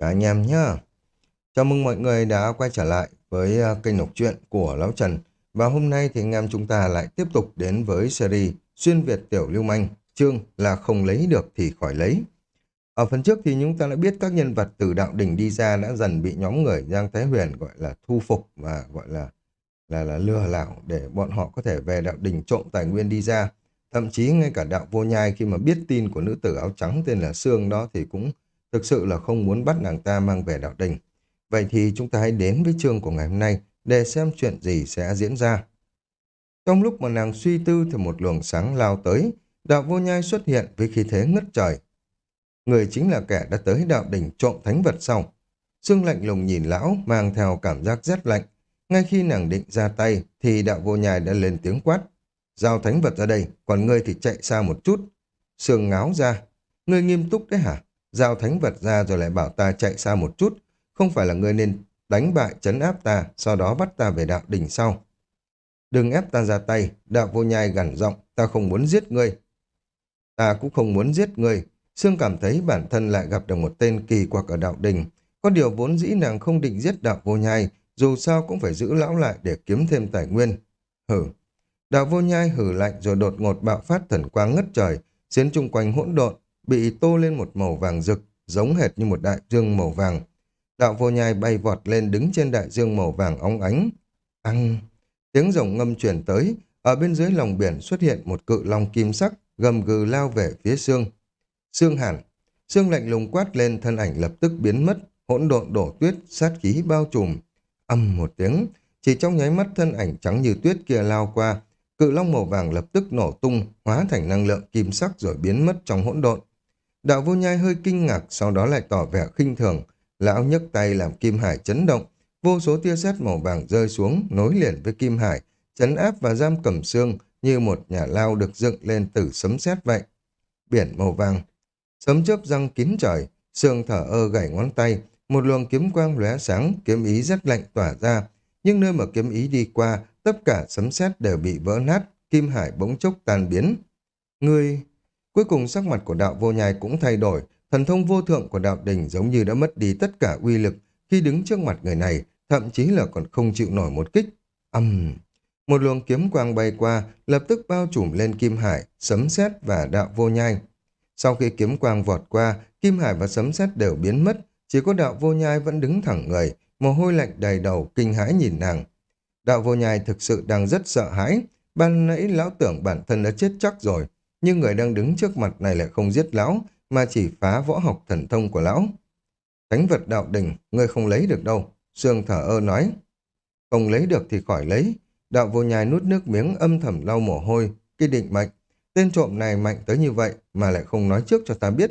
cả anh em nhá. Chào mừng mọi người đã quay trở lại với à, kênh đọc truyện của Lão Trần. Và hôm nay thì anh em chúng ta lại tiếp tục đến với series Xuyên Việt Tiểu Lưu Manh, chương là không lấy được thì khỏi lấy. Ở phần trước thì chúng ta đã biết các nhân vật từ đạo đỉnh đi ra đã dần bị nhóm người Giang Thái Huyền gọi là thu phục và gọi là là là lừa đảo để bọn họ có thể về đạo đỉnh trộm tài nguyên đi ra. Thậm chí ngay cả đạo vô nhai khi mà biết tin của nữ tử áo trắng tên là Sương đó thì cũng thực sự là không muốn bắt nàng ta mang về đạo đình. Vậy thì chúng ta hãy đến với chương của ngày hôm nay để xem chuyện gì sẽ diễn ra. Trong lúc mà nàng suy tư thì một luồng sáng lao tới, đạo vô nhai xuất hiện với khí thế ngất trời. Người chính là kẻ đã tới đạo đỉnh trộm thánh vật sau. Sương lạnh lùng nhìn lão mang theo cảm giác rét lạnh. Ngay khi nàng định ra tay thì đạo vô nhai đã lên tiếng quát. Giao thánh vật ra đây, còn ngươi thì chạy xa một chút. Sương ngáo ra. Ngươi nghiêm túc đấy hả? Giao thánh vật ra rồi lại bảo ta chạy xa một chút. Không phải là ngươi nên đánh bại chấn áp ta, sau đó bắt ta về đạo đỉnh sau. Đừng ép ta ra tay, đạo vô nhai gằn giọng, ta không muốn giết ngươi. Ta cũng không muốn giết ngươi. Sương cảm thấy bản thân lại gặp được một tên kỳ quặc ở đạo đình. Có điều vốn dĩ nàng không định giết đạo vô nhai, dù sao cũng phải giữ lão lại để kiếm thêm tài nguyên. Hử. Đạo vô nhai hử lạnh rồi đột ngột bạo phát thần quang ngất trời, khiến chung quanh hỗn độn, bị tô lên một màu vàng rực, giống hệt như một đại dương màu vàng. Đạo vô nhai bay vọt lên đứng trên đại dương màu vàng óng ánh. Ăn! Tiếng rồng ngâm chuyển tới, ở bên dưới lòng biển xuất hiện một cự long kim sắc, gầm gừ lao về phía xương. Xương hẳn, xương lạnh lùng quát lên thân ảnh lập tức biến mất, hỗn độn đổ tuyết, sát khí bao trùm. Âm một tiếng, chỉ trong nháy mắt thân ảnh trắng như tuyết kia lao qua, cự long màu vàng lập tức nổ tung, hóa thành năng lượng kim sắc rồi biến mất trong hỗn độn. Đạo vô nhai hơi kinh ngạc, sau đó lại tỏ vẻ khinh thường. Lão nhấc tay làm kim hải chấn động, vô số tia sét màu vàng rơi xuống, nối liền với kim hải, chấn áp và giam cầm xương như một nhà lao được dựng lên từ sấm sét vậy. Biển màu vàng, sấm chớp răng kín trời, xương thở ơ gảy ngón tay, một luồng kiếm quang lóe sáng, kiếm ý rất lạnh tỏa ra, nhưng nơi mà kiếm ý đi qua, tất cả sấm sét đều bị vỡ nát, kim hải bỗng chốc tan biến. Ngươi... Cuối cùng sắc mặt của đạo vô nhai cũng thay đổi, thần thông vô thượng của đạo đình giống như đã mất đi tất cả uy lực khi đứng trước mặt người này, thậm chí là còn không chịu nổi một kích. Âm! Uhm. Một luồng kiếm quang bay qua, lập tức bao trùm lên Kim Hải, sấm sét và đạo vô nhai. Sau khi kiếm quang vọt qua, Kim Hải và sấm sét đều biến mất, chỉ có đạo vô nhai vẫn đứng thẳng người, mồ hôi lạnh đầy đầu, kinh hãi nhìn nàng. Đạo vô nhai thực sự đang rất sợ hãi, ban nãy lão tưởng bản thân đã chết chắc rồi, nhưng người đang đứng trước mặt này lại không giết lão, mà chỉ phá võ học thần thông của lão. Thánh vật đạo đình, ngươi không lấy được đâu, Sương thở ơ nói. Không lấy được thì khỏi lấy. Đạo vô nhai nuốt nước miếng âm thầm lau mồ hôi, cái định mệnh. Tên trộm này mạnh tới như vậy mà lại không nói trước cho ta biết.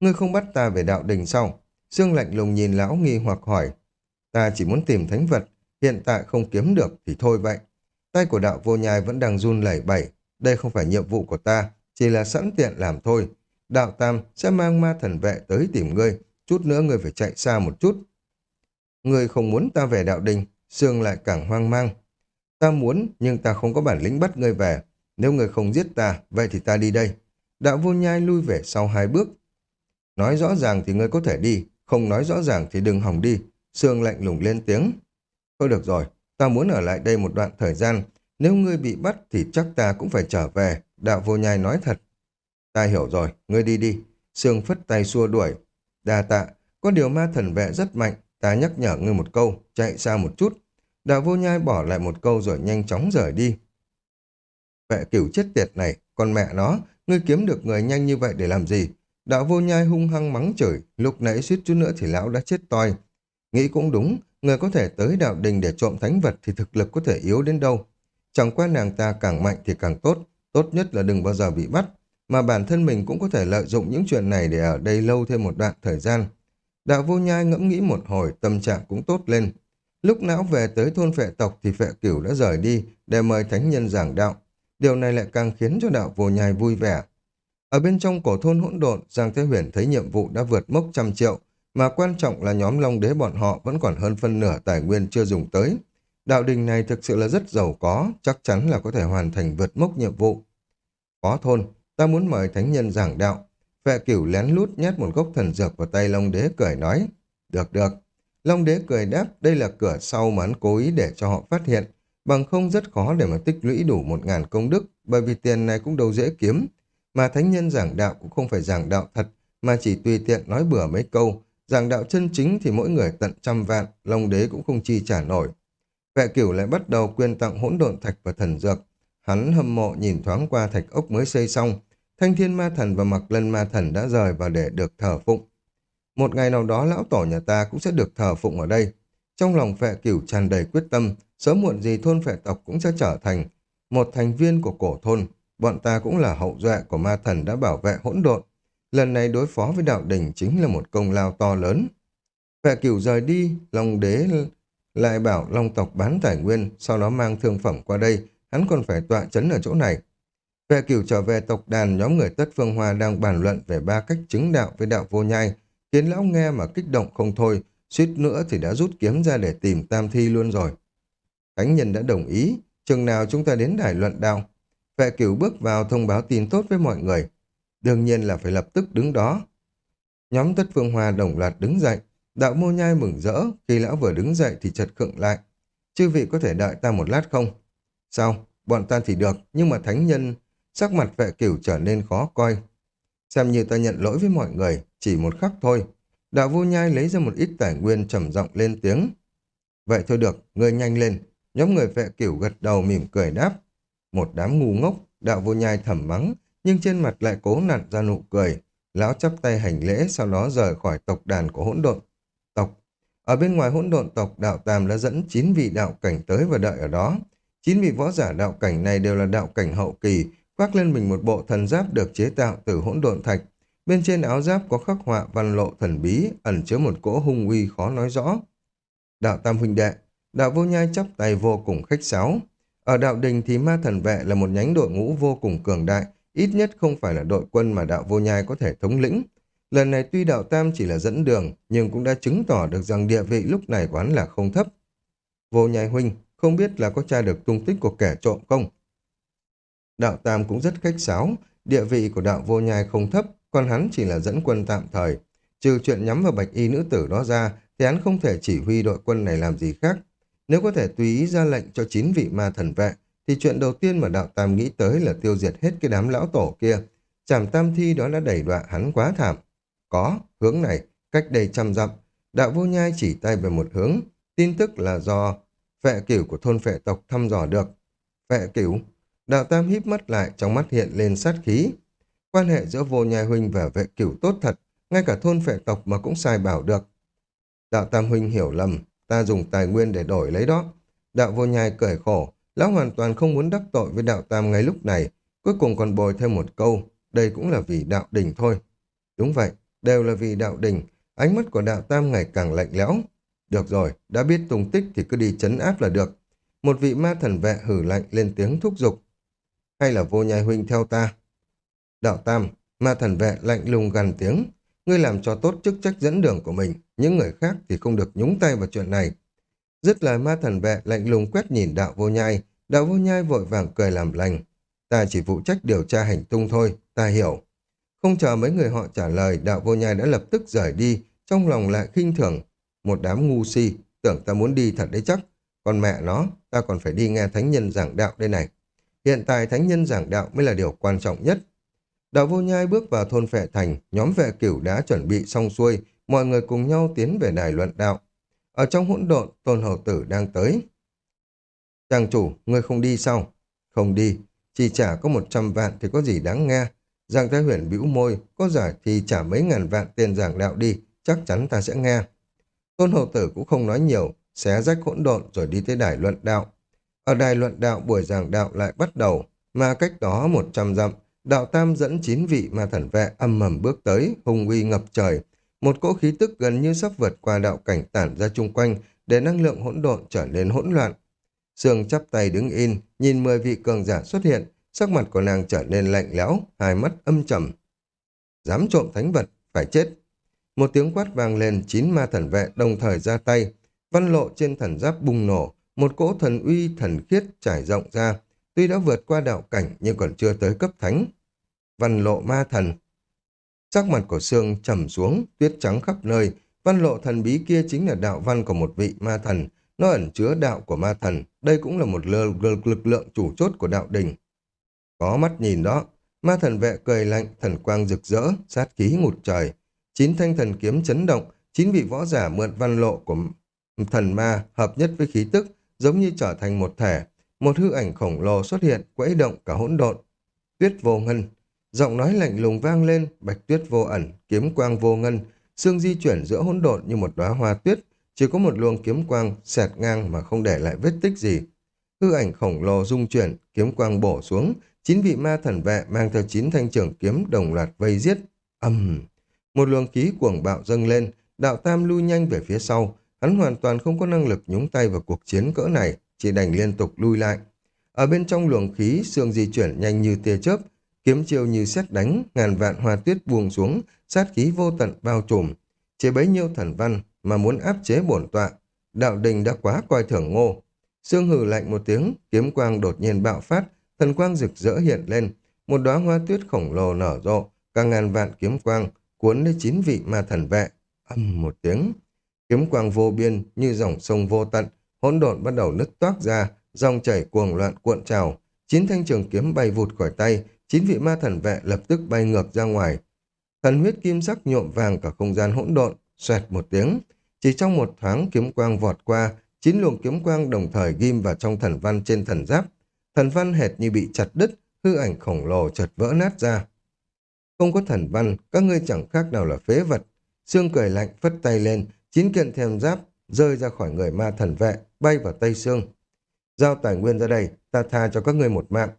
Ngươi không bắt ta về đạo đình sau. Sương lạnh lùng nhìn lão nghi hoặc hỏi. Ta chỉ muốn tìm thánh vật, hiện tại không kiếm được thì thôi vậy. Tay của đạo vô nhai vẫn đang run lẩy bẩy, đây không phải nhiệm vụ của ta, chỉ là sẵn tiện làm thôi. Đạo Tam sẽ mang ma thần vệ tới tìm ngươi, chút nữa ngươi phải chạy xa một chút. Ngươi không muốn ta về đạo đình, Sương lại càng hoang mang. Ta muốn, nhưng ta không có bản lĩnh bắt ngươi về. Nếu ngươi không giết ta, vậy thì ta đi đây. Đạo vô nhai lui về sau hai bước. Nói rõ ràng thì ngươi có thể đi, không nói rõ ràng thì đừng hỏng đi. Sương lạnh lùng lên tiếng. Thôi được rồi, ta muốn ở lại đây một đoạn thời gian, nếu ngươi bị bắt thì chắc ta cũng phải trở về, đạo vô nhai nói thật. Ta hiểu rồi, ngươi đi đi. Sương phất tay xua đuổi. Đa tạ, có điều ma thần vệ rất mạnh, ta nhắc nhở ngươi một câu, chạy xa một chút. Đạo vô nhai bỏ lại một câu rồi nhanh chóng rời đi. Vệ cửu chết tiệt này, con mẹ nó, ngươi kiếm được người nhanh như vậy để làm gì? Đạo vô nhai hung hăng mắng chửi, lúc nãy suýt chút nữa thì lão đã chết toi. Nghĩ cũng đúng, người có thể tới đạo đình để trộm thánh vật thì thực lực có thể yếu đến đâu. Chẳng qua nàng ta càng mạnh thì càng tốt, tốt nhất là đừng bao giờ bị bắt, mà bản thân mình cũng có thể lợi dụng những chuyện này để ở đây lâu thêm một đoạn thời gian. Đạo vô nhai ngẫm nghĩ một hồi, tâm trạng cũng tốt lên. Lúc não về tới thôn phệ tộc thì phệ cửu đã rời đi để mời thánh nhân giảng đạo. Điều này lại càng khiến cho đạo vô nhai vui vẻ. Ở bên trong cổ thôn hỗn độn, Giang Thế Huyền thấy nhiệm vụ đã vượt mốc trăm triệu, mà quan trọng là nhóm Long Đế bọn họ vẫn còn hơn phân nửa tài nguyên chưa dùng tới. Đạo đình này thực sự là rất giàu có, chắc chắn là có thể hoàn thành vượt mốc nhiệm vụ. Có thôn, ta muốn mời thánh nhân giảng đạo. Vệ cửu lén lút nhét một gốc thần dược vào tay Long Đế cười nói. Được được. Long Đế cười đáp đây là cửa sau mà hắn cố ý để cho họ phát hiện. Bằng không rất khó để mà tích lũy đủ một ngàn công đức, bởi vì tiền này cũng đâu dễ kiếm. Mà thánh nhân giảng đạo cũng không phải giảng đạo thật, mà chỉ tùy tiện nói bừa mấy câu. Giảng đạo chân chính thì mỗi người tận trăm vạn, Long Đế cũng không chi trả nổi. Vệ cửu lại bắt đầu quyên tặng hỗn độn thạch và thần dược. Hắn hâm mộ nhìn thoáng qua thạch ốc mới xây xong, Thanh thiên ma thần và mặc lân ma thần đã rời vào để được thờ phụng. Một ngày nào đó lão tổ nhà ta cũng sẽ được thờ phụng ở đây. Trong lòng phệ cửu tràn đầy quyết tâm, sớm muộn gì thôn phệ tộc cũng sẽ trở thành một thành viên của cổ thôn. Bọn ta cũng là hậu duệ của ma thần đã bảo vệ hỗn độn. Lần này đối phó với đạo đỉnh chính là một công lao to lớn. Phệ cửu rời đi, lòng đế lại bảo Long tộc bán tài nguyên, sau đó mang thương phẩm qua đây, hắn còn phải tọa chấn ở chỗ này. Về cửu trở về tộc đàn, nhóm người Tất Phương Hoa đang bàn luận về ba cách chứng đạo với đạo vô nhai, kiến lão nghe mà kích động không thôi, suýt nữa thì đã rút kiếm ra để tìm tam thi luôn rồi. Thánh nhân đã đồng ý, chừng nào chúng ta đến đài luận đạo. Vệ cửu bước vào thông báo tin tốt với mọi người. Đương nhiên là phải lập tức đứng đó. Nhóm Tất Phương Hoa đồng loạt đứng dậy, đạo mô nhai mừng rỡ, khi lão vừa đứng dậy thì chật khựng lại. Chư vị có thể đợi ta một lát không? Sao? Bọn ta thì được, nhưng mà thánh nhân Sắc mặt vệ cửu trở nên khó coi. Xem như ta nhận lỗi với mọi người, chỉ một khắc thôi. Đạo vô nhai lấy ra một ít tài nguyên trầm giọng lên tiếng. Vậy thôi được, ngươi nhanh lên. Nhóm người vệ cửu gật đầu mỉm cười đáp. Một đám ngu ngốc, đạo vô nhai thầm mắng, nhưng trên mặt lại cố nặn ra nụ cười. Lão chắp tay hành lễ, sau đó rời khỏi tộc đàn của hỗn độn. Ở bên ngoài hỗn độn tộc, đạo Tam đã dẫn 9 vị đạo cảnh tới và đợi ở đó. 9 vị võ giả đạo cảnh này đều là đạo cảnh hậu kỳ, khoác lên mình một bộ thần giáp được chế tạo từ hỗn độn thạch. Bên trên áo giáp có khắc họa văn lộ thần bí, ẩn chứa một cỗ hung uy khó nói rõ. Đạo Tam huynh đệ, đạo vô nhai chắp tay vô cùng khách sáo. Ở đạo đình thì ma thần vệ là một nhánh đội ngũ vô cùng cường đại, ít nhất không phải là đội quân mà đạo vô nhai có thể thống lĩnh. Lần này tuy đạo Tam chỉ là dẫn đường, nhưng cũng đã chứng tỏ được rằng địa vị lúc này của hắn là không thấp. Vô nhai huynh, không biết là có tra được tung tích của kẻ trộm không? Đạo Tam cũng rất khách sáo, địa vị của đạo vô nhai không thấp, còn hắn chỉ là dẫn quân tạm thời. Trừ chuyện nhắm vào bạch y nữ tử đó ra, thì hắn không thể chỉ huy đội quân này làm gì khác. Nếu có thể tùy ý ra lệnh cho chín vị ma thần vệ, thì chuyện đầu tiên mà đạo Tam nghĩ tới là tiêu diệt hết cái đám lão tổ kia. Chảm tam thi đó đã đẩy đọa hắn quá thảm. Có, hướng này, cách đây trăm dặm, đạo vô nhai chỉ tay về một hướng, tin tức là do vệ cửu của thôn phệ tộc thăm dò được. Vệ cửu, Đạo Tam híp mắt lại, trong mắt hiện lên sát khí. Quan hệ giữa vô nhai huynh và vệ cửu tốt thật, ngay cả thôn phệ tộc mà cũng sai bảo được. Đạo Tam huynh hiểu lầm, ta dùng tài nguyên để đổi lấy đó. Đạo vô nhai cười khổ, lão hoàn toàn không muốn đắc tội với đạo Tam ngay lúc này, cuối cùng còn bồi thêm một câu, đây cũng là vì đạo đình thôi. Đúng vậy, đều là vì đạo đình, ánh mắt của đạo Tam ngày càng lạnh lẽo. Được rồi, đã biết tung tích thì cứ đi chấn áp là được. Một vị ma thần vệ hử lạnh lên tiếng thúc giục hay là vô nhai huynh theo ta? Đạo Tam, ma thần vệ lạnh lùng gần tiếng, ngươi làm cho tốt chức trách dẫn đường của mình, những người khác thì không được nhúng tay vào chuyện này. Dứt lời ma thần vệ lạnh lùng quét nhìn đạo vô nhai, đạo vô nhai vội vàng cười làm lành. Ta chỉ phụ trách điều tra hành tung thôi, ta hiểu. Không chờ mấy người họ trả lời, đạo vô nhai đã lập tức rời đi, trong lòng lại khinh thường. Một đám ngu si, tưởng ta muốn đi thật đấy chắc. Còn mẹ nó, ta còn phải đi nghe thánh nhân giảng đạo đây này. Hiện tại thánh nhân giảng đạo mới là điều quan trọng nhất. Đạo vô nhai bước vào thôn phệ thành, nhóm vệ cửu đã chuẩn bị xong xuôi, mọi người cùng nhau tiến về đài luận đạo. Ở trong hỗn độn, tôn hầu tử đang tới. Chàng chủ, ngươi không đi sao? Không đi, chỉ trả có 100 vạn thì có gì đáng nghe. Giang Thái Huyền bĩu môi, có giải thì trả mấy ngàn vạn tiền giảng đạo đi, chắc chắn ta sẽ nghe. Tôn hậu tử cũng không nói nhiều, xé rách hỗn độn rồi đi tới đài luận đạo. Ở đài luận đạo buổi giảng đạo lại bắt đầu, mà cách đó một trăm dặm, đạo tam dẫn chín vị ma thần vệ âm mầm bước tới, hùng uy ngập trời. Một cỗ khí tức gần như sắp vượt qua đạo cảnh tản ra chung quanh để năng lượng hỗn độn trở nên hỗn loạn. Sương chắp tay đứng in, nhìn mười vị cường giả xuất hiện, sắc mặt của nàng trở nên lạnh lẽo, hai mắt âm trầm. Dám trộm thánh vật, phải chết. Một tiếng quát vang lên, chín ma thần vệ đồng thời ra tay, văn lộ trên thần giáp bùng nổ, một cỗ thần uy thần khiết trải rộng ra, tuy đã vượt qua đạo cảnh nhưng còn chưa tới cấp thánh. Văn lộ ma thần. Sắc mặt của xương trầm xuống, tuyết trắng khắp nơi, văn lộ thần bí kia chính là đạo văn của một vị ma thần, nó ẩn chứa đạo của ma thần, đây cũng là một lực, lực lượng chủ chốt của đạo đình. Có mắt nhìn đó, ma thần vệ cười lạnh, thần quang rực rỡ, sát khí ngụt trời. Chín thanh thần kiếm chấn động, chín vị võ giả mượn văn lộ của thần ma hợp nhất với khí tức, giống như trở thành một thể. Một hư ảnh khổng lồ xuất hiện, quẫy động cả hỗn độn. Tuyết vô ngân, giọng nói lạnh lùng vang lên, bạch tuyết vô ẩn, kiếm quang vô ngân, xương di chuyển giữa hỗn độn như một đóa hoa tuyết, chỉ có một luồng kiếm quang xẹt ngang mà không để lại vết tích gì. Hư ảnh khổng lồ rung chuyển, kiếm quang bổ xuống, chín vị ma thần vệ mang theo chín thanh trưởng kiếm đồng loạt vây giết. ầm Một luồng khí cuồng bạo dâng lên, đạo tam lui nhanh về phía sau, hắn hoàn toàn không có năng lực nhúng tay vào cuộc chiến cỡ này, chỉ đành liên tục lui lại. Ở bên trong luồng khí, xương di chuyển nhanh như tia chớp, kiếm chiêu như xét đánh, ngàn vạn hoa tuyết buông xuống, sát khí vô tận bao trùm. Chỉ bấy nhiêu thần văn mà muốn áp chế bổn tọa, đạo đình đã quá coi thường ngô. Sương hừ lạnh một tiếng, kiếm quang đột nhiên bạo phát, thần quang rực rỡ hiện lên, một đóa hoa tuyết khổng lồ nở rộ, cả ngàn vạn kiếm quang cuốn lấy chín vị ma thần vệ. Âm một tiếng, kiếm quang vô biên như dòng sông vô tận, hỗn độn bắt đầu nứt toác ra, dòng chảy cuồng loạn cuộn trào, chín thanh trường kiếm bay vụt khỏi tay, chín vị ma thần vệ lập tức bay ngược ra ngoài. Thần huyết kim sắc nhuộm vàng cả không gian hỗn độn, xoẹt một tiếng, chỉ trong một thoáng kiếm quang vọt qua, chín luồng kiếm quang đồng thời ghim vào trong thần văn trên thần giáp. Thần văn hệt như bị chặt đứt, hư ảnh khổng lồ chợt vỡ nát ra. Không có thần văn, các ngươi chẳng khác nào là phế vật. Sương cười lạnh phất tay lên, chín kiện thèm giáp rơi ra khỏi người ma thần vệ, bay vào tay xương. Giao tài nguyên ra đây, ta tha cho các ngươi một mạng.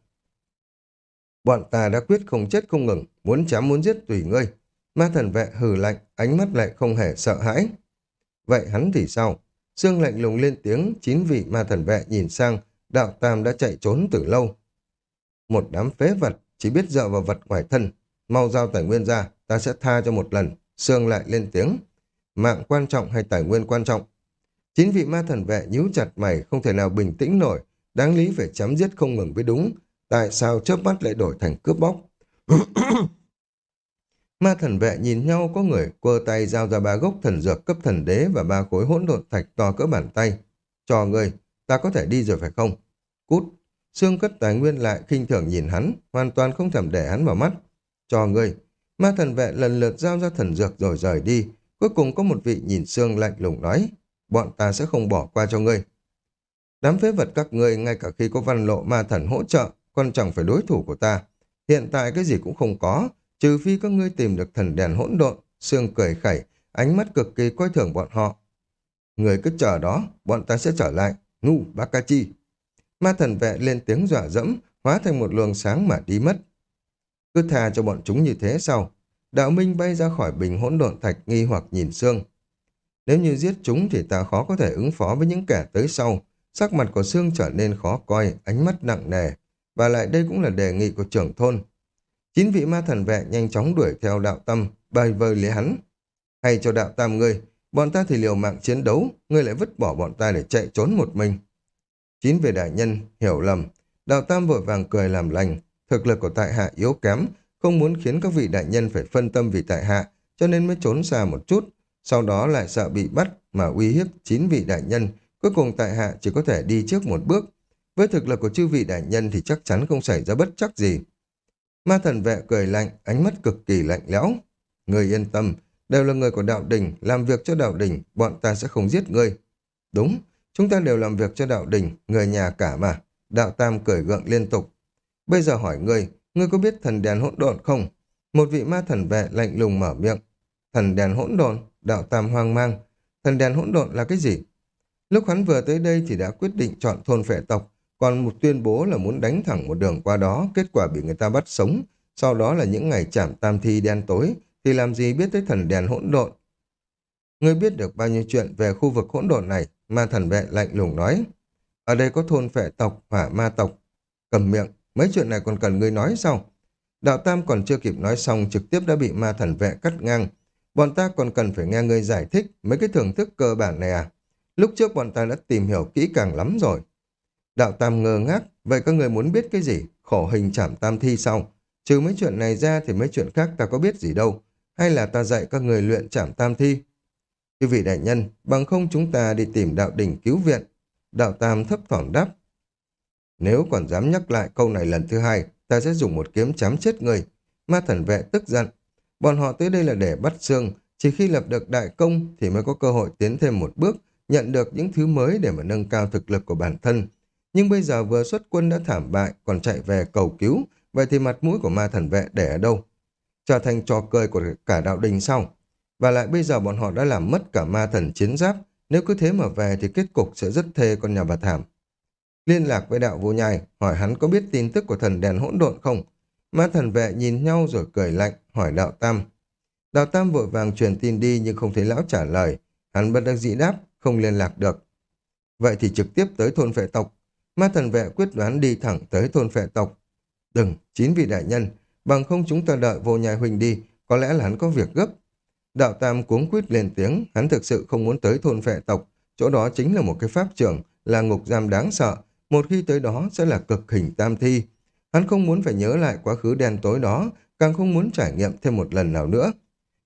Bọn ta đã quyết không chết không ngừng, muốn chém muốn giết tùy ngươi. Ma thần vệ hừ lạnh, ánh mắt lại không hề sợ hãi. Vậy hắn thì sao? Sương lạnh lùng lên tiếng, chín vị ma thần vệ nhìn sang, đạo tam đã chạy trốn từ lâu. Một đám phế vật, chỉ biết dựa vào vật ngoài thân. Mau giao tài nguyên ra, ta sẽ tha cho một lần. Sương lại lên tiếng. Mạng quan trọng hay tài nguyên quan trọng? Chín vị ma thần vệ nhíu chặt mày, không thể nào bình tĩnh nổi. Đáng lý phải chấm giết không ngừng với đúng. Tại sao chớp mắt lại đổi thành cướp bóc? Ma thần vệ nhìn nhau có người quơ tay giao ra ba gốc thần dược cấp thần đế và ba khối hỗn độn thạch to cỡ bàn tay. Cho người, ta có thể đi rồi phải không? Cút. Sương cất tài nguyên lại khinh thường nhìn hắn, hoàn toàn không thèm để hắn vào mắt. Cho ngươi Ma thần vệ lần lượt giao ra thần dược rồi rời đi. Cuối cùng có một vị nhìn Sương lạnh lùng nói, bọn ta sẽ không bỏ qua cho ngươi. Đám phế vật các ngươi ngay cả khi có văn lộ ma thần hỗ trợ, còn chẳng phải đối thủ của ta. Hiện tại cái gì cũng không có, trừ phi các ngươi tìm được thần đèn hỗn độn, xương cười khẩy, ánh mắt cực kỳ coi thường bọn họ. Người cứ chờ đó, bọn ta sẽ trở lại. Ngu, Bakachi. Ma thần vệ lên tiếng dọa dẫm, hóa thành một luồng sáng mà đi mất. Cứ thà cho bọn chúng như thế sau. Đạo Minh bay ra khỏi bình hỗn độn thạch nghi hoặc nhìn xương. Nếu như giết chúng thì ta khó có thể ứng phó với những kẻ tới sau. Sắc mặt của xương trở nên khó coi, ánh mắt nặng nề. Và lại đây cũng là đề nghị của trưởng thôn. Chín vị ma thần vệ nhanh chóng đuổi theo đạo tâm, bay vơi lấy hắn. Hay cho đạo tam ngươi, bọn ta thì liều mạng chiến đấu, ngươi lại vứt bỏ bọn ta để chạy trốn một mình. Chín vị đại nhân, hiểu lầm, đạo tam vội vàng cười làm lành, thực lực của tại hạ yếu kém, không muốn khiến các vị đại nhân phải phân tâm vì tại hạ, cho nên mới trốn xa một chút, sau đó lại sợ bị bắt mà uy hiếp chín vị đại nhân, cuối cùng tại hạ chỉ có thể đi trước một bước. Với thực lực của chư vị đại nhân thì chắc chắn không xảy ra bất chắc gì. Ma thần vệ cười lạnh, ánh mắt cực kỳ lạnh lẽo. Người yên tâm, đều là người của đạo đình, làm việc cho đạo đình, bọn ta sẽ không giết ngươi. Đúng, chúng ta đều làm việc cho đạo đình, người nhà cả mà. Đạo Tam cười gượng liên tục. Bây giờ hỏi ngươi, ngươi có biết thần đèn hỗn độn không? Một vị ma thần vệ lạnh lùng mở miệng. Thần đèn hỗn độn, đạo Tam hoang mang. Thần đèn hỗn độn là cái gì? Lúc hắn vừa tới đây thì đã quyết định chọn thôn phệ tộc, còn một tuyên bố là muốn đánh thẳng một đường qua đó, kết quả bị người ta bắt sống. Sau đó là những ngày chạm tam thi đen tối, thì làm gì biết tới thần đèn hỗn độn. Ngươi biết được bao nhiêu chuyện về khu vực hỗn độn này, ma thần vệ lạnh lùng nói. Ở đây có thôn phệ tộc, hỏa ma tộc. Cầm miệng, mấy chuyện này còn cần ngươi nói sao? Đạo Tam còn chưa kịp nói xong trực tiếp đã bị ma thần vệ cắt ngang. Bọn ta còn cần phải nghe ngươi giải thích mấy cái thưởng thức cơ bản này à? Lúc trước bọn ta đã tìm hiểu kỹ càng lắm rồi. Đạo Tam ngơ ngác, vậy các người muốn biết cái gì? Khổ hình chảm tam thi sau. Trừ mấy chuyện này ra thì mấy chuyện khác ta có biết gì đâu. hay là ta dạy các người luyện trảm tam thi? Thưa vị đại nhân, bằng không chúng ta đi tìm đạo đỉnh cứu viện. Đạo tam thấp thỏm đáp. Nếu còn dám nhắc lại câu này lần thứ hai, ta sẽ dùng một kiếm chém chết người. Ma thần vệ tức giận. Bọn họ tới đây là để bắt xương, chỉ khi lập được đại công thì mới có cơ hội tiến thêm một bước, nhận được những thứ mới để mà nâng cao thực lực của bản thân. Nhưng bây giờ vừa xuất quân đã thảm bại, còn chạy về cầu cứu, vậy thì mặt mũi của ma thần vệ để ở đâu? Trở thành trò cười của cả đạo đình sau. Và lại bây giờ bọn họ đã làm mất cả ma thần chiến giáp, nếu cứ thế mà về thì kết cục sẽ rất thê con nhà bà thảm. Liên lạc với đạo vô nhai, hỏi hắn có biết tin tức của thần đèn hỗn độn không? Ma thần vệ nhìn nhau rồi cười lạnh, hỏi đạo tam. Đạo tam vội vàng truyền tin đi nhưng không thấy lão trả lời. Hắn bất đắc dĩ đáp, không liên lạc được. Vậy thì trực tiếp tới thôn phệ tộc. Ma thần vệ quyết đoán đi thẳng tới thôn phệ tộc. Đừng, chín vị đại nhân, bằng không chúng ta đợi vô nhai huynh đi, có lẽ là hắn có việc gấp. Đạo Tam cuống quýt lên tiếng, hắn thực sự không muốn tới thôn phệ tộc, chỗ đó chính là một cái pháp trường, là ngục giam đáng sợ, một khi tới đó sẽ là cực hình tam thi. Hắn không muốn phải nhớ lại quá khứ đen tối đó, càng không muốn trải nghiệm thêm một lần nào nữa.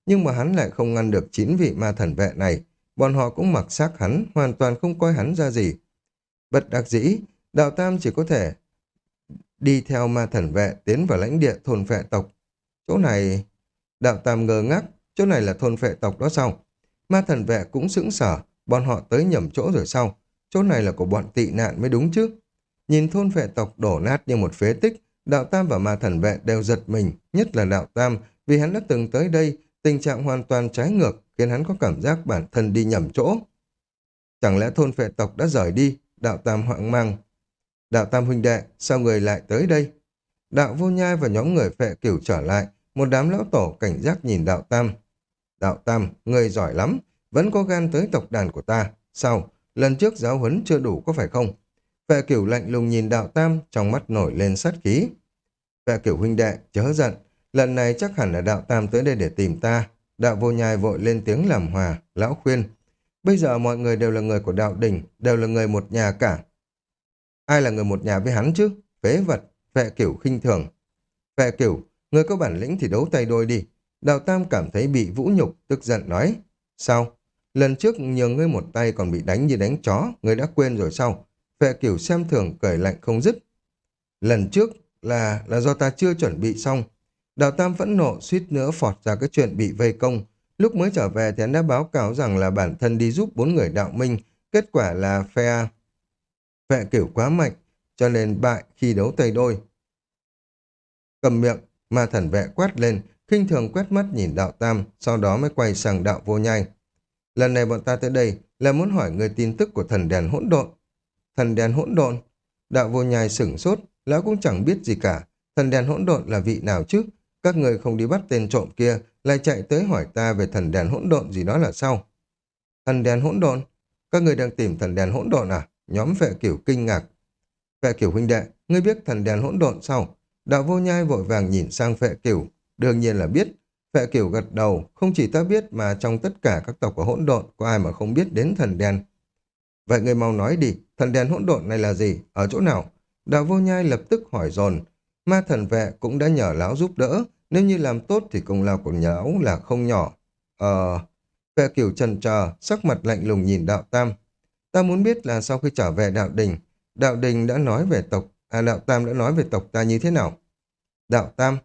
Nhưng mà hắn lại không ngăn được chín vị ma thần vệ này, bọn họ cũng mặc xác hắn, hoàn toàn không coi hắn ra gì. Bất đắc dĩ, đạo tam chỉ có thể đi theo ma thần vệ tiến vào lãnh địa thôn phệ tộc. Chỗ này, đạo tam ngơ ngác, chỗ này là thôn phệ tộc đó sao? Ma thần vệ cũng sững sở, bọn họ tới nhầm chỗ rồi sao? Chỗ này là của bọn tị nạn mới đúng chứ? Nhìn thôn phệ tộc đổ nát như một phế tích, đạo tam và ma thần vệ đều giật mình, nhất là đạo tam, vì hắn đã từng tới đây, tình trạng hoàn toàn trái ngược, khiến hắn có cảm giác bản thân đi nhầm chỗ. Chẳng lẽ thôn phệ tộc đã rời đi? Đạo tam hoang mang. Đạo tam huynh đệ, sao người lại tới đây? Đạo vô nhai và nhóm người phệ cửu trở lại, một đám lão tổ cảnh giác nhìn đạo tam. Đạo tam, người giỏi lắm, vẫn có gan tới tộc đàn của ta. Sao? Lần trước giáo huấn chưa đủ có phải không? Phệ cửu lạnh lùng nhìn đạo tam, trong mắt nổi lên sát khí. Phệ cửu huynh đệ, chớ giận, lần này chắc hẳn là đạo tam tới đây để tìm ta. Đạo vô nhai vội lên tiếng làm hòa, lão khuyên. Bây giờ mọi người đều là người của đạo đỉnh, đều là người một nhà cả. Ai là người một nhà với hắn chứ? Phế vật, phệ cửu khinh thường. Phệ cửu, người có bản lĩnh thì đấu tay đôi đi. Đạo Tam cảm thấy bị vũ nhục, tức giận nói. Sao? Lần trước nhường ngươi một tay còn bị đánh như đánh chó, ngươi đã quên rồi sao? Phệ cửu xem thường cởi lạnh không dứt. Lần trước là là do ta chưa chuẩn bị xong. Đạo Tam phẫn nộ suýt nữa phọt ra cái chuyện bị vây công. Lúc mới trở về thì anh đã báo cáo rằng là bản thân đi giúp bốn người đạo minh. Kết quả là phe Phệ cửu quá mạnh, cho nên bại khi đấu tay đôi. Cầm miệng, ma thần vệ quét lên, khinh thường quét mắt nhìn đạo tam, sau đó mới quay sang đạo vô nhai. Lần này bọn ta tới đây là muốn hỏi người tin tức của thần đèn hỗn độn. Thần đèn hỗn độn? Đạo vô nhai sửng sốt, lão cũng chẳng biết gì cả. Thần đèn hỗn độn là vị nào chứ? Các người không đi bắt tên trộm kia, lại chạy tới hỏi ta về thần đèn hỗn độn gì đó là sao? Thần đèn hỗn độn? Các người đang tìm thần đèn hỗn độn à? Nhóm vệ kiểu kinh ngạc. Vệ kiểu huynh đệ, ngươi biết thần đèn hỗn độn sao? Đạo vô nhai vội vàng nhìn sang vệ kiểu. Đương nhiên là biết. Vệ kiểu gật đầu, không chỉ ta biết mà trong tất cả các tộc của hỗn độn có ai mà không biết đến thần Đen. Vậy người mau nói đi, thần Đen hỗn độn này là gì? Ở chỗ nào? Đạo vô nhai lập tức hỏi dồn. Ma thần vệ cũng đã nhờ lão giúp đỡ, nếu như làm tốt thì công lao của nhà lão là không nhỏ. Ờ... Vệ kiểu trần trờ, sắc mặt lạnh lùng nhìn đạo tam. Ta muốn biết là sau khi trở về đạo đình, đạo đình đã nói về tộc, à đạo tam đã nói về tộc ta như thế nào? Đạo tam,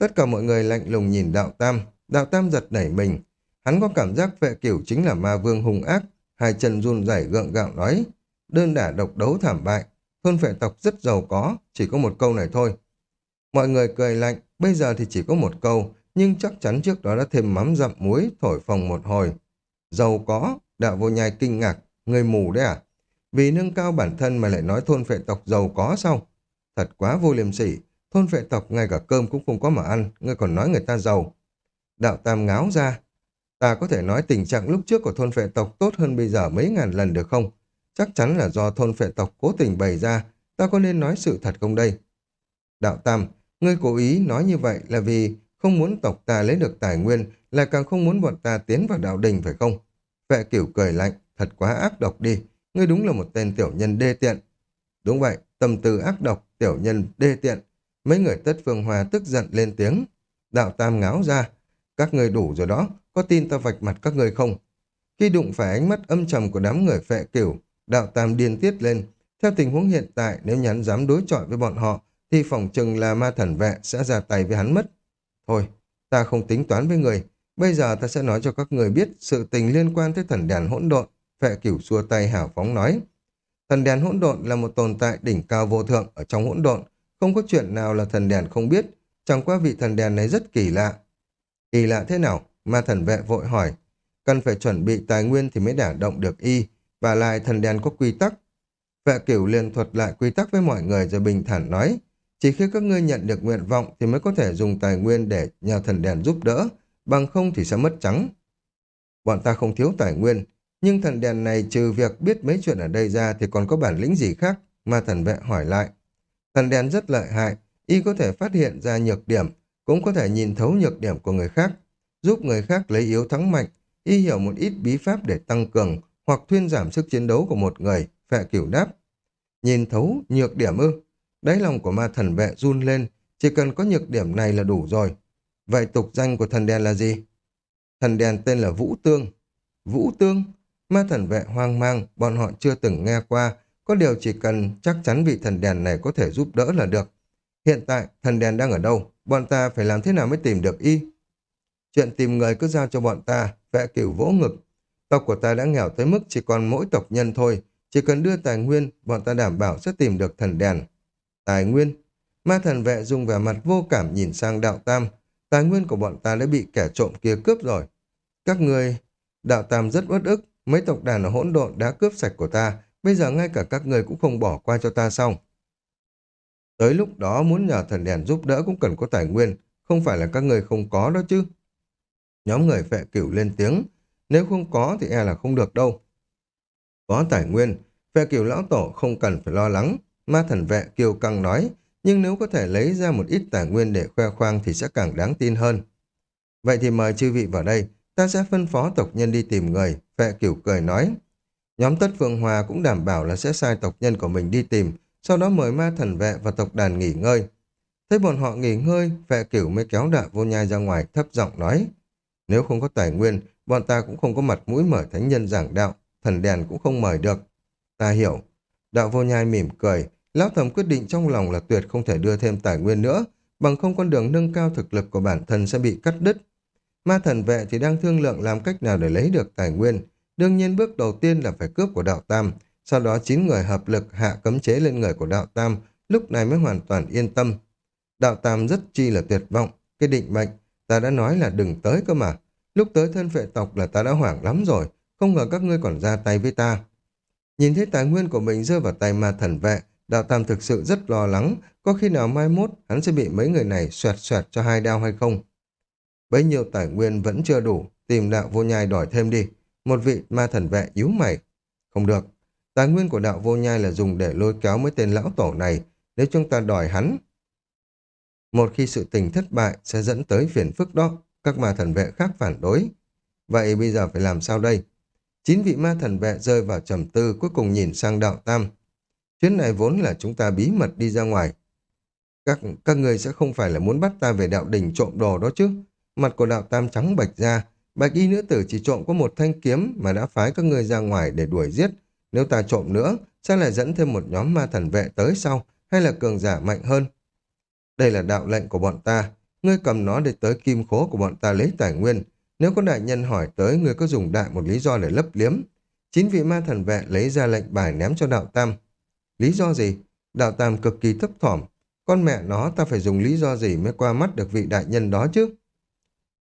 tất cả mọi người lạnh lùng nhìn đạo tam, đạo tam giật nảy mình. Hắn có cảm giác vệ cửu chính là ma vương hung ác, hai chân run rẩy gượng gạo nói, đơn đả độc đấu thảm bại, thôn vệ tộc rất giàu có, chỉ có một câu này thôi. Mọi người cười lạnh, bây giờ thì chỉ có một câu, nhưng chắc chắn trước đó đã thêm mắm dặm muối, thổi phồng một hồi. Giàu có, đạo vô nhai kinh ngạc, Người mù đấy à? Vì nâng cao bản thân mà lại nói thôn vệ tộc giàu có sao? Thật quá vô liêm sỉ. Thôn phệ tộc ngay cả cơm cũng không có mà ăn, ngươi còn nói người ta giàu. Đạo Tam ngáo ra. Ta có thể nói tình trạng lúc trước của thôn phệ tộc tốt hơn bây giờ mấy ngàn lần được không? Chắc chắn là do thôn phệ tộc cố tình bày ra. Ta có nên nói sự thật không đây? Đạo Tam, ngươi cố ý nói như vậy là vì không muốn tộc ta lấy được tài nguyên, là càng không muốn bọn ta tiến vào đạo đình phải không? Vệ cửu cười lạnh. Thật quá ác độc đi, ngươi đúng là một tên tiểu nhân đê tiện. Đúng vậy, tâm tư ác độc, tiểu nhân đê tiện. Mấy người tất phương hòa tức giận lên tiếng. Đạo Tam ngáo ra. Các người đủ rồi đó, có tin ta vạch mặt các người không? Khi đụng phải ánh mắt âm trầm của đám người phệ cửu, đạo tam điên tiết lên. Theo tình huống hiện tại, nếu nhắn dám đối chọi với bọn họ, thì phỏng chừng là ma thần vệ sẽ ra tay với hắn mất. Thôi, ta không tính toán với người. Bây giờ ta sẽ nói cho các người biết sự tình liên quan tới thần đèn hỗn độn. Phệ cửu xua tay hào phóng nói. Thần đèn hỗn độn là một tồn tại đỉnh cao vô thượng ở trong hỗn độn. Không có chuyện nào là thần đèn không biết. Chẳng qua vị thần đèn này rất kỳ lạ. Kỳ lạ thế nào? Ma thần vệ vội hỏi. Cần phải chuẩn bị tài nguyên thì mới đả động được y. Và lại thần đèn có quy tắc. Vệ cửu liền thuật lại quy tắc với mọi người rồi bình thản nói. Chỉ khi các ngươi nhận được nguyện vọng thì mới có thể dùng tài nguyên để nhờ thần đèn giúp đỡ. Bằng không thì sẽ mất trắng. Bọn ta không thiếu tài nguyên. Nhưng thần đèn này trừ việc biết mấy chuyện ở đây ra thì còn có bản lĩnh gì khác? Ma thần vệ hỏi lại. Thần đèn rất lợi hại. Y có thể phát hiện ra nhược điểm. Cũng có thể nhìn thấu nhược điểm của người khác. Giúp người khác lấy yếu thắng mạnh y hiểu một ít bí pháp để tăng cường hoặc thuyên giảm sức chiến đấu của một người, phệ cửu đáp. Nhìn thấu nhược điểm ư, đáy lòng của ma thần vệ run lên, chỉ cần có nhược điểm này là đủ rồi. Vậy tục danh của thần đèn là gì? Thần đèn tên là Vũ Tương. Vũ Tương? Ma thần vệ hoang mang, bọn họ chưa từng nghe qua, có điều chỉ cần chắc chắn vị thần đèn này có thể giúp đỡ là được. Hiện tại, thần đèn đang ở đâu? Bọn ta phải làm thế nào mới tìm được y? Chuyện tìm người cứ giao cho bọn ta, vệ cửu vỗ ngực. Tộc của ta đã nghèo tới mức chỉ còn mỗi tộc nhân thôi, chỉ cần đưa tài nguyên, bọn ta đảm bảo sẽ tìm được thần đèn. Tài nguyên? Ma thần vệ dùng vẻ mặt vô cảm nhìn sang đạo tam. Tài nguyên của bọn ta đã bị kẻ trộm kia cướp rồi. Các người... Đạo tam rất uất ức, mấy tộc đàn ở hỗn độn đã cướp sạch của ta, bây giờ ngay cả các người cũng không bỏ qua cho ta xong. Tới lúc đó muốn nhờ thần đèn giúp đỡ cũng cần có tài nguyên, không phải là các người không có đó chứ. Nhóm người phệ cửu lên tiếng, nếu không có thì e là không được đâu. Có tài nguyên, phệ cửu lão tổ không cần phải lo lắng, ma thần vệ kiêu căng nói, nhưng nếu có thể lấy ra một ít tài nguyên để khoe khoang thì sẽ càng đáng tin hơn. Vậy thì mời chư vị vào đây, ta sẽ phân phó tộc nhân đi tìm người, phệ cửu cười nói. Nhóm tất Phượng hòa cũng đảm bảo là sẽ sai tộc nhân của mình đi tìm, sau đó mời ma thần vệ và tộc đàn nghỉ ngơi. Thấy bọn họ nghỉ ngơi, vệ cửu mới kéo đạo vô nhai ra ngoài thấp giọng nói. Nếu không có tài nguyên, bọn ta cũng không có mặt mũi mời thánh nhân giảng đạo, thần đèn cũng không mời được. Ta hiểu. Đạo vô nhai mỉm cười, lão thầm quyết định trong lòng là tuyệt không thể đưa thêm tài nguyên nữa, bằng không con đường nâng cao thực lực của bản thân sẽ bị cắt đứt. Ma thần vệ thì đang thương lượng làm cách nào để lấy được tài nguyên. Đương nhiên bước đầu tiên là phải cướp của đạo Tam, sau đó chín người hợp lực hạ cấm chế lên người của đạo Tam, lúc này mới hoàn toàn yên tâm. Đạo Tam rất chi là tuyệt vọng, cái định mệnh Ta đã nói là đừng tới cơ mà. Lúc tới thân phệ tộc là ta đã hoảng lắm rồi. Không ngờ các ngươi còn ra tay với ta. Nhìn thấy tài nguyên của mình rơi vào tay ma thần vệ, đạo tam thực sự rất lo lắng. Có khi nào mai mốt hắn sẽ bị mấy người này xoẹt xoẹt cho hai đao hay không? Bấy nhiêu tài nguyên vẫn chưa đủ. Tìm đạo vô nhai đòi thêm đi. Một vị ma thần vệ yếu mày. Không được. Tài nguyên của đạo vô nhai là dùng để lôi kéo mấy tên lão tổ này. Nếu chúng ta đòi hắn, một khi sự tình thất bại sẽ dẫn tới phiền phức đó, các ma thần vệ khác phản đối. Vậy bây giờ phải làm sao đây? Chín vị ma thần vệ rơi vào trầm tư cuối cùng nhìn sang đạo tam. Chuyến này vốn là chúng ta bí mật đi ra ngoài. Các các người sẽ không phải là muốn bắt ta về đạo đình trộm đồ đó chứ. Mặt của đạo tam trắng bạch ra, bạch y nữ tử chỉ trộm có một thanh kiếm mà đã phái các người ra ngoài để đuổi giết. Nếu ta trộm nữa, sẽ lại dẫn thêm một nhóm ma thần vệ tới sau, hay là cường giả mạnh hơn. Đây là đạo lệnh của bọn ta. Ngươi cầm nó để tới kim khố của bọn ta lấy tài nguyên. Nếu có đại nhân hỏi tới, ngươi có dùng đại một lý do để lấp liếm. Chín vị ma thần vệ lấy ra lệnh bài ném cho đạo tam. Lý do gì? Đạo tam cực kỳ thấp thỏm. Con mẹ nó ta phải dùng lý do gì mới qua mắt được vị đại nhân đó chứ?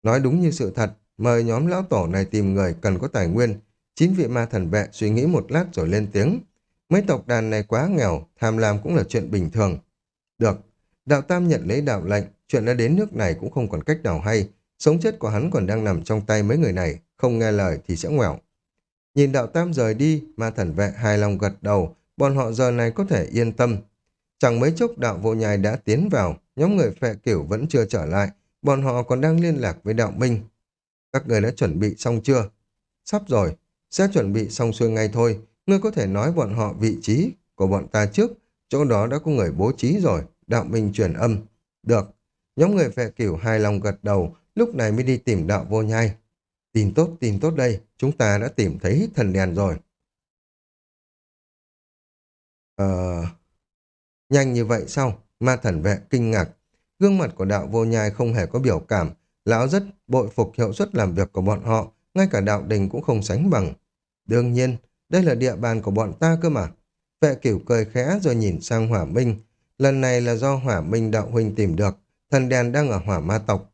Nói đúng như sự thật, mời nhóm lão tổ này tìm người cần có tài nguyên. Chín vị ma thần vệ suy nghĩ một lát rồi lên tiếng. Mấy tộc đàn này quá nghèo, tham lam cũng là chuyện bình thường. Được, Đạo Tam nhận lấy đạo lệnh, chuyện đã đến nước này cũng không còn cách nào hay. Sống chết của hắn còn đang nằm trong tay mấy người này, không nghe lời thì sẽ ngoẻo. Nhìn đạo Tam rời đi, ma thần vệ hài lòng gật đầu, bọn họ giờ này có thể yên tâm. Chẳng mấy chốc đạo vô nhai đã tiến vào, nhóm người phệ kiểu vẫn chưa trở lại, bọn họ còn đang liên lạc với đạo minh. Các người đã chuẩn bị xong chưa? Sắp rồi, sẽ chuẩn bị xong xuôi ngay thôi. Ngươi có thể nói bọn họ vị trí của bọn ta trước, chỗ đó đã có người bố trí rồi. Đạo Minh truyền âm. Được. Nhóm người phệ cửu hài lòng gật đầu, lúc này mới đi tìm đạo vô nhai. Tin tốt, tin tốt đây, chúng ta đã tìm thấy thần đèn rồi. Ờ... Nhanh như vậy sao? Ma thần vệ kinh ngạc. Gương mặt của đạo vô nhai không hề có biểu cảm. Lão rất bội phục hiệu suất làm việc của bọn họ, ngay cả đạo đình cũng không sánh bằng. Đương nhiên, đây là địa bàn của bọn ta cơ mà. Vệ cửu cười khẽ rồi nhìn sang hỏa minh. Lần này là do hỏa minh đạo huynh tìm được. Thần đèn đang ở hỏa ma tộc.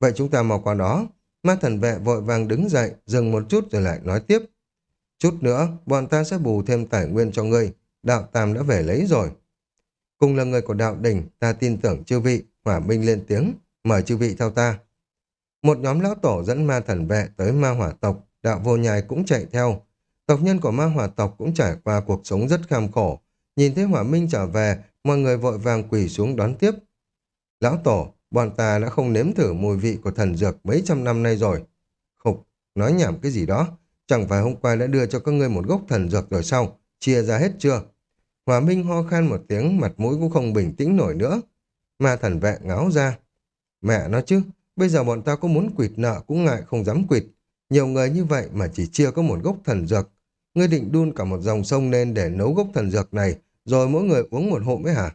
Vậy chúng ta mau qua đó. Ma thần vệ vội vàng đứng dậy, dừng một chút rồi lại nói tiếp. Chút nữa, bọn ta sẽ bù thêm tài nguyên cho ngươi. Đạo Tam đã về lấy rồi. Cùng là người của đạo đình, ta tin tưởng chư vị, hỏa minh lên tiếng, mời chư vị theo ta. Một nhóm lão tổ dẫn ma thần vệ tới ma hỏa tộc, đạo vô nhai cũng chạy theo. Tộc nhân của ma hỏa tộc cũng trải qua cuộc sống rất kham khổ. Nhìn thấy hỏa minh trở về, mọi người vội vàng quỳ xuống đón tiếp. Lão tổ, bọn ta đã không nếm thử mùi vị của thần dược mấy trăm năm nay rồi. Khục, nói nhảm cái gì đó, chẳng phải hôm qua đã đưa cho các ngươi một gốc thần dược rồi sao? Chia ra hết chưa? Hòa Minh ho khan một tiếng, mặt mũi cũng không bình tĩnh nổi nữa. Ma thần vệ ngáo ra. Mẹ nó chứ, bây giờ bọn ta có muốn quỵt nợ cũng ngại không dám quỵt. Nhiều người như vậy mà chỉ chia có một gốc thần dược. Ngươi định đun cả một dòng sông lên để nấu gốc thần dược này, rồi mỗi người uống một hộp ấy hả?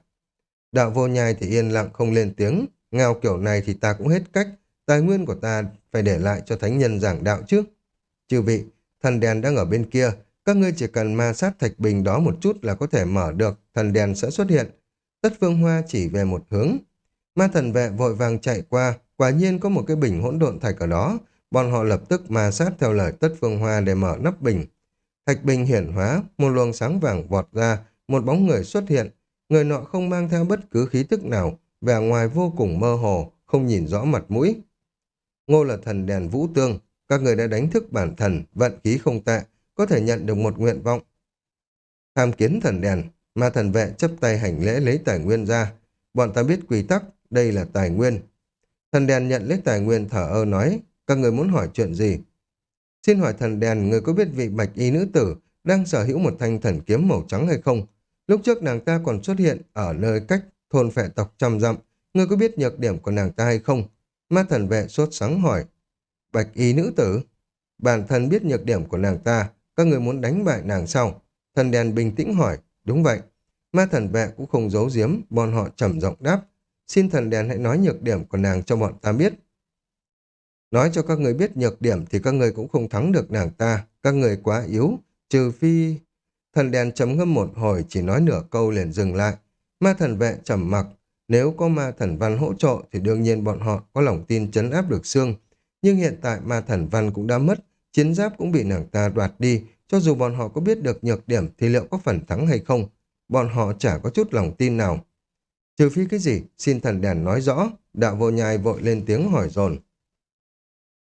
Đạo vô nhai thì yên lặng không lên tiếng. Ngao kiểu này thì ta cũng hết cách. Tài nguyên của ta phải để lại cho thánh nhân giảng đạo trước. Chư vị, thần đèn đang ở bên kia, các ngươi chỉ cần ma sát thạch bình đó một chút là có thể mở được, thần đèn sẽ xuất hiện. Tất phương hoa chỉ về một hướng. Ma thần vệ vội vàng chạy qua, quả nhiên có một cái bình hỗn độn thạch ở đó. Bọn họ lập tức ma sát theo lời tất phương hoa để mở nắp bình. Thạch bình hiển hóa, một luồng sáng vàng vọt ra, một bóng người xuất hiện. Người nọ không mang theo bất cứ khí tức nào, vẻ ngoài vô cùng mơ hồ, không nhìn rõ mặt mũi. Ngô là thần đèn vũ tương, các người đã đánh thức bản thần, vận khí không tệ, có thể nhận được một nguyện vọng. Tham kiến thần đèn, ma thần vệ chấp tay hành lễ lấy tài nguyên ra. Bọn ta biết quy tắc, đây là tài nguyên. Thần đèn nhận lấy tài nguyên thở ơ nói, các người muốn hỏi chuyện gì? Xin hỏi thần đèn, người có biết vị bạch y nữ tử đang sở hữu một thanh thần kiếm màu trắng hay không? Lúc trước nàng ta còn xuất hiện ở nơi cách thôn phệ tộc trăm dặm. Người có biết nhược điểm của nàng ta hay không? Ma thần vệ sốt sáng hỏi. Bạch y nữ tử? Bản thân biết nhược điểm của nàng ta, các người muốn đánh bại nàng sau. Thần đèn bình tĩnh hỏi, đúng vậy. Ma thần vệ cũng không giấu giếm, bọn họ trầm giọng đáp. Xin thần đèn hãy nói nhược điểm của nàng cho bọn ta biết. Nói cho các người biết nhược điểm thì các người cũng không thắng được nàng ta. Các người quá yếu, trừ phi... Thần đèn chấm ngâm một hồi chỉ nói nửa câu liền dừng lại. Ma thần vệ trầm mặc. Nếu có ma thần văn hỗ trợ thì đương nhiên bọn họ có lòng tin chấn áp được xương. Nhưng hiện tại ma thần văn cũng đã mất, chiến giáp cũng bị nàng ta đoạt đi, cho dù bọn họ có biết được nhược điểm thì liệu có phần thắng hay không, bọn họ chả có chút lòng tin nào. Trừ phi cái gì, xin thần đèn nói rõ, đạo vô nhai vội lên tiếng hỏi dồn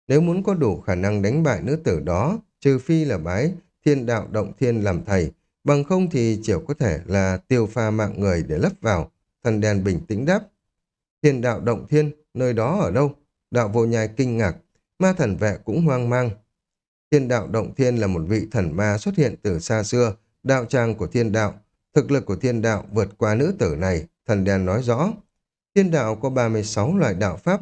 Nếu muốn có đủ khả năng đánh bại nữ tử đó, trừ phi là bái thiên đạo động thiên làm thầy, bằng không thì chỉ có thể là tiêu pha mạng người để lấp vào. Thần đèn bình tĩnh đáp. Thiên đạo động thiên, nơi đó ở đâu? Đạo vô nhai kinh ngạc, ma thần vệ cũng hoang mang. Thiên đạo động thiên là một vị thần ma xuất hiện từ xa xưa, đạo tràng của thiên đạo. Thực lực của thiên đạo vượt qua nữ tử này, thần đèn nói rõ. Thiên đạo có 36 loại đạo pháp,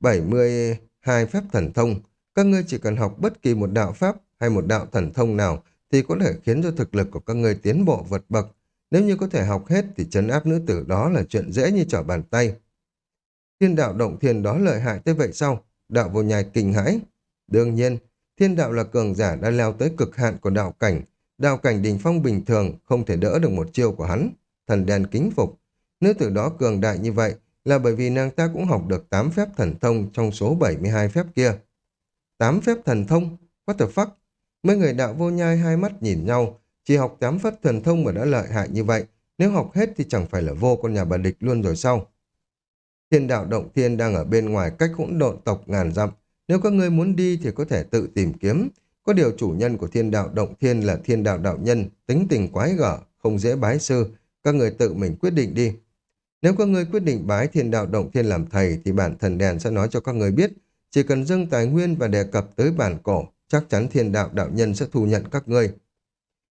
72 phép thần thông. Các ngươi chỉ cần học bất kỳ một đạo pháp hay một đạo thần thông nào thì có thể khiến cho thực lực của các ngươi tiến bộ vượt bậc. Nếu như có thể học hết thì chấn áp nữ tử đó là chuyện dễ như trở bàn tay. Thiên đạo động thiên đó lợi hại tới vậy sao? Đạo vô nhai kinh hãi. Đương nhiên, Thiên đạo là cường giả đã leo tới cực hạn của đạo cảnh. Đạo cảnh đỉnh phong bình thường không thể đỡ được một chiêu của hắn. Thần đen kính phục. Nữ tử đó cường đại như vậy là bởi vì nàng ta cũng học được 8 phép thần thông trong số 72 phép kia. 8 phép thần thông? What the fuck? Mấy người đạo vô nhai hai mắt nhìn nhau, chỉ học 8 phép thần thông mà đã lợi hại như vậy. Nếu học hết thì chẳng phải là vô con nhà bà địch luôn rồi sao? Thiên đạo động thiên đang ở bên ngoài cách hỗn độn tộc ngàn dặm, nếu các ngươi muốn đi thì có thể tự tìm kiếm. Có điều chủ nhân của thiên đạo động thiên là thiên đạo đạo nhân, tính tình quái gở, không dễ bái sư. Các người tự mình quyết định đi. Nếu các ngươi quyết định bái thiên đạo động thiên làm thầy thì bản thần đèn sẽ nói cho các người biết. Chỉ cần dâng tài nguyên và đề cập tới bản cổ, chắc chắn thiên đạo đạo nhân sẽ thu nhận các ngươi.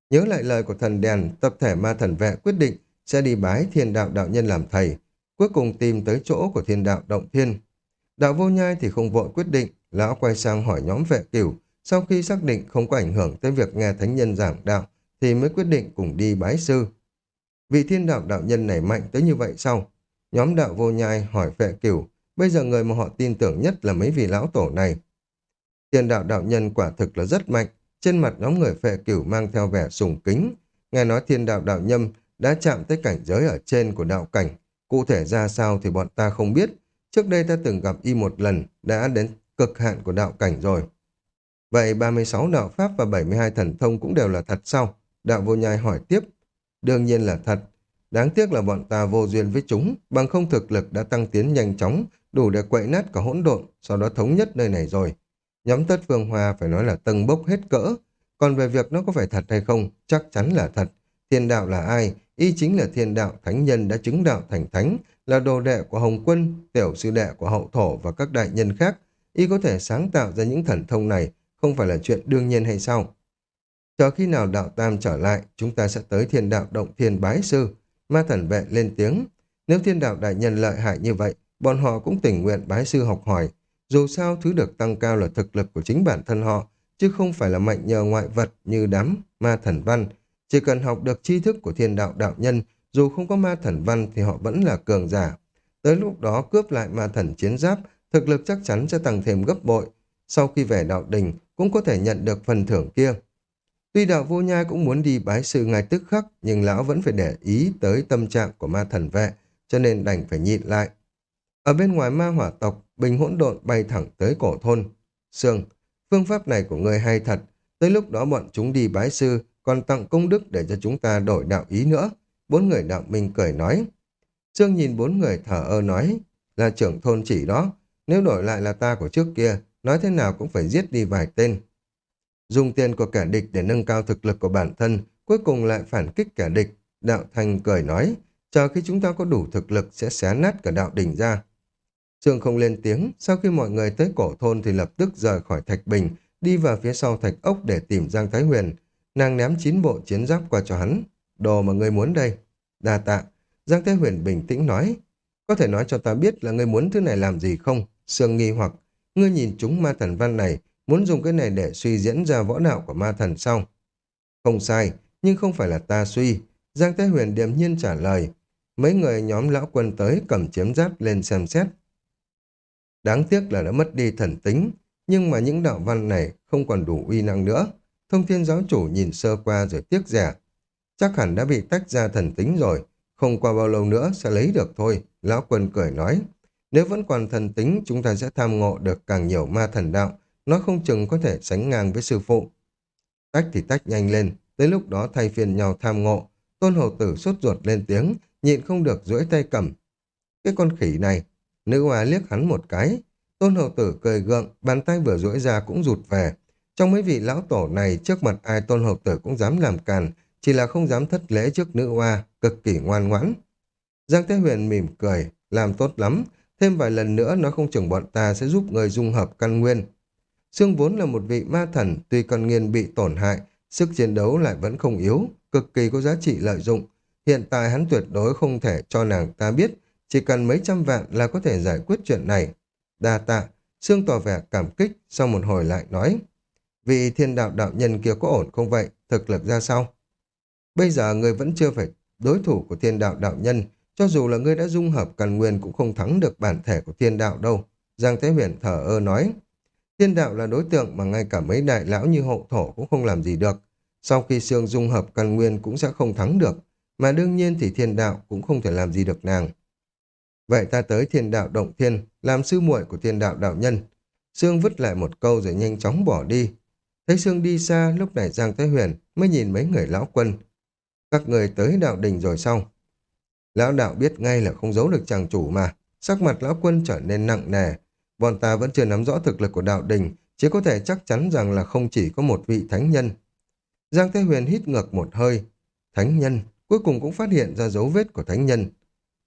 Nhớ lại lời của thần đèn, tập thể ma thần vệ quyết định sẽ đi bái thiên đạo đạo nhân làm thầy, cuối cùng tìm tới chỗ của thiên đạo động thiên. Đạo vô nhai thì không vội quyết định, lão quay sang hỏi nhóm vệ cửu, sau khi xác định không có ảnh hưởng tới việc nghe thánh nhân giảng đạo, thì mới quyết định cùng đi bái sư. Vị thiên đạo đạo nhân này mạnh tới như vậy sao? Nhóm đạo vô nhai hỏi phệ cửu, bây giờ người mà họ tin tưởng nhất là mấy vị lão tổ này. Thiên đạo đạo nhân quả thực là rất mạnh, trên mặt nhóm người phệ cửu mang theo vẻ sùng kính. Nghe nói thiên đạo đạo nhâm đã chạm tới cảnh giới ở trên của đạo cảnh, cụ thể ra sao thì bọn ta không biết. Trước đây ta từng gặp y một lần, đã đến cực hạn của đạo cảnh rồi. Vậy 36 đạo pháp và 72 thần thông cũng đều là thật sao? Đạo vô nhai hỏi tiếp. Đương nhiên là thật. Đáng tiếc là bọn ta vô duyên với chúng, bằng không thực lực đã tăng tiến nhanh chóng, đủ để quậy nát cả hỗn độn, sau đó thống nhất nơi này rồi. Nhóm tất phương hoa phải nói là tầng bốc hết cỡ. Còn về việc nó có phải thật hay không, chắc chắn là thật. Thiên đạo là ai? Y chính là thiên đạo thánh nhân đã chứng đạo thành thánh, là đồ đệ của Hồng Quân, tiểu sư đệ của Hậu Thổ và các đại nhân khác. Y có thể sáng tạo ra những thần thông này, không phải là chuyện đương nhiên hay sao? Chờ khi nào đạo tam trở lại, chúng ta sẽ tới thiên đạo động thiên bái sư. Ma thần vệ lên tiếng. Nếu thiên đạo đại nhân lợi hại như vậy, bọn họ cũng tình nguyện bái sư học hỏi. Dù sao, thứ được tăng cao là thực lực của chính bản thân họ, chứ không phải là mạnh nhờ ngoại vật như đám ma thần văn. Chỉ cần học được tri thức của thiên đạo đạo nhân, dù không có ma thần văn thì họ vẫn là cường giả. Tới lúc đó cướp lại ma thần chiến giáp, thực lực chắc chắn sẽ tăng thêm gấp bội. Sau khi về đạo đình, cũng có thể nhận được phần thưởng kia. Tuy đạo vô nhai cũng muốn đi bái sư ngay tức khắc, nhưng lão vẫn phải để ý tới tâm trạng của ma thần vệ, cho nên đành phải nhịn lại. Ở bên ngoài ma hỏa tộc, bình hỗn độn bay thẳng tới cổ thôn. Sương, phương pháp này của người hay thật, tới lúc đó bọn chúng đi bái sư, còn tặng công đức để cho chúng ta đổi đạo ý nữa. Bốn người đạo minh cười nói. Sương nhìn bốn người thở ơ nói, là trưởng thôn chỉ đó, nếu đổi lại là ta của trước kia, nói thế nào cũng phải giết đi vài tên. Dùng tiền của kẻ địch để nâng cao thực lực của bản thân, cuối cùng lại phản kích kẻ địch. Đạo thành cười nói, chờ khi chúng ta có đủ thực lực sẽ xé nát cả đạo đỉnh ra. Sương không lên tiếng, sau khi mọi người tới cổ thôn thì lập tức rời khỏi Thạch Bình, đi vào phía sau Thạch Ốc để tìm Giang Thái Huyền. Nàng ném chín bộ chiến giáp qua cho hắn. Đồ mà ngươi muốn đây. Đa tạ. Giang Thái Huyền bình tĩnh nói. Có thể nói cho ta biết là ngươi muốn thứ này làm gì không? Sương nghi hoặc, ngươi nhìn chúng ma thần văn này, muốn dùng cái này để suy diễn ra võ đạo của ma thần sau. Không sai, nhưng không phải là ta suy. Giang thế Huyền điềm nhiên trả lời. Mấy người nhóm lão quân tới cầm chiếm giáp lên xem xét. Đáng tiếc là đã mất đi thần tính, nhưng mà những đạo văn này không còn đủ uy năng nữa. Thông thiên giáo chủ nhìn sơ qua rồi tiếc rẻ. Chắc hẳn đã bị tách ra thần tính rồi, không qua bao lâu nữa sẽ lấy được thôi, lão quân cười nói. Nếu vẫn còn thần tính, chúng ta sẽ tham ngộ được càng nhiều ma thần đạo, nó không chừng có thể sánh ngang với sư phụ. Tách thì tách nhanh lên, tới lúc đó thay phiền nhau tham ngộ. Tôn hầu tử sốt ruột lên tiếng, nhịn không được duỗi tay cầm. Cái con khỉ này, nữ hoa liếc hắn một cái. Tôn hầu tử cười gượng, bàn tay vừa duỗi ra cũng rụt về. Trong mấy vị lão tổ này, trước mặt ai tôn hầu tử cũng dám làm càn, chỉ là không dám thất lễ trước nữ hoa, cực kỳ ngoan ngoãn. Giang Thế Huyền mỉm cười, làm tốt lắm, thêm vài lần nữa nó không chừng bọn ta sẽ giúp người dung hợp căn nguyên. Sương vốn là một vị ma thần, tuy con nghiên bị tổn hại, sức chiến đấu lại vẫn không yếu, cực kỳ có giá trị lợi dụng. Hiện tại hắn tuyệt đối không thể cho nàng ta biết, chỉ cần mấy trăm vạn là có thể giải quyết chuyện này. Đa tạ, Sương tỏ vẻ cảm kích, sau một hồi lại nói. Vị thiên đạo đạo nhân kia có ổn không vậy? Thực lực ra sao? Bây giờ người vẫn chưa phải đối thủ của thiên đạo đạo nhân, cho dù là ngươi đã dung hợp càn nguyên cũng không thắng được bản thể của thiên đạo đâu. Giang Thế Huyền thở ơ nói. Thiên đạo là đối tượng mà ngay cả mấy đại lão như Hậu thổ cũng không làm gì được. Sau khi xương dung hợp căn nguyên cũng sẽ không thắng được. Mà đương nhiên thì thiên đạo cũng không thể làm gì được nàng. Vậy ta tới thiên đạo động thiên, làm sư muội của thiên đạo đạo nhân. Sương vứt lại một câu rồi nhanh chóng bỏ đi. Thấy Sương đi xa, lúc này Giang Thái Huyền mới nhìn mấy người lão quân. Các người tới đạo đình rồi sao? Lão đạo biết ngay là không giấu được chàng chủ mà. Sắc mặt lão quân trở nên nặng nề. Bọn ta vẫn chưa nắm rõ thực lực của đạo đình, chỉ có thể chắc chắn rằng là không chỉ có một vị thánh nhân. Giang Thế Huyền hít ngược một hơi. Thánh nhân, cuối cùng cũng phát hiện ra dấu vết của thánh nhân.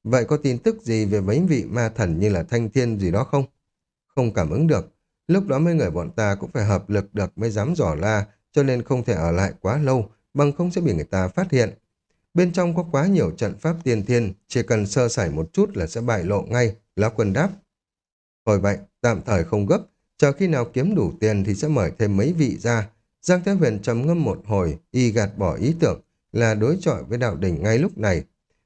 Vậy có tin tức gì về mấy vị ma thần như là thanh thiên gì đó không? Không cảm ứng được. Lúc đó mấy người bọn ta cũng phải hợp lực được mới dám dò la, cho nên không thể ở lại quá lâu, bằng không sẽ bị người ta phát hiện. Bên trong có quá nhiều trận pháp tiên thiên, chỉ cần sơ sẩy một chút là sẽ bại lộ ngay, lá Quân đáp. Thôi vậy, tạm thời không gấp, chờ khi nào kiếm đủ tiền thì sẽ mời thêm mấy vị ra. Giang Thế Huyền trầm ngâm một hồi, y gạt bỏ ý tưởng là đối chọi với đạo đình ngay lúc này.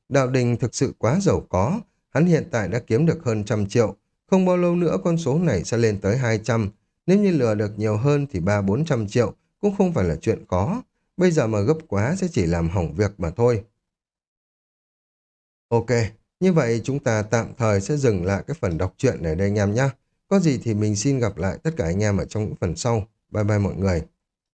Đạo đình thực sự quá giàu có, hắn hiện tại đã kiếm được hơn trăm triệu, không bao lâu nữa con số này sẽ lên tới 200, nếu như lừa được nhiều hơn thì ba bốn trăm triệu cũng không phải là chuyện khó. Bây giờ mà gấp quá sẽ chỉ làm hỏng việc mà thôi. Ok, như vậy chúng ta tạm thời sẽ dừng lại cái phần đọc truyện ở đây anh em nhé. Có gì thì mình xin gặp lại tất cả anh em ở trong những phần sau. Bye bye mọi người.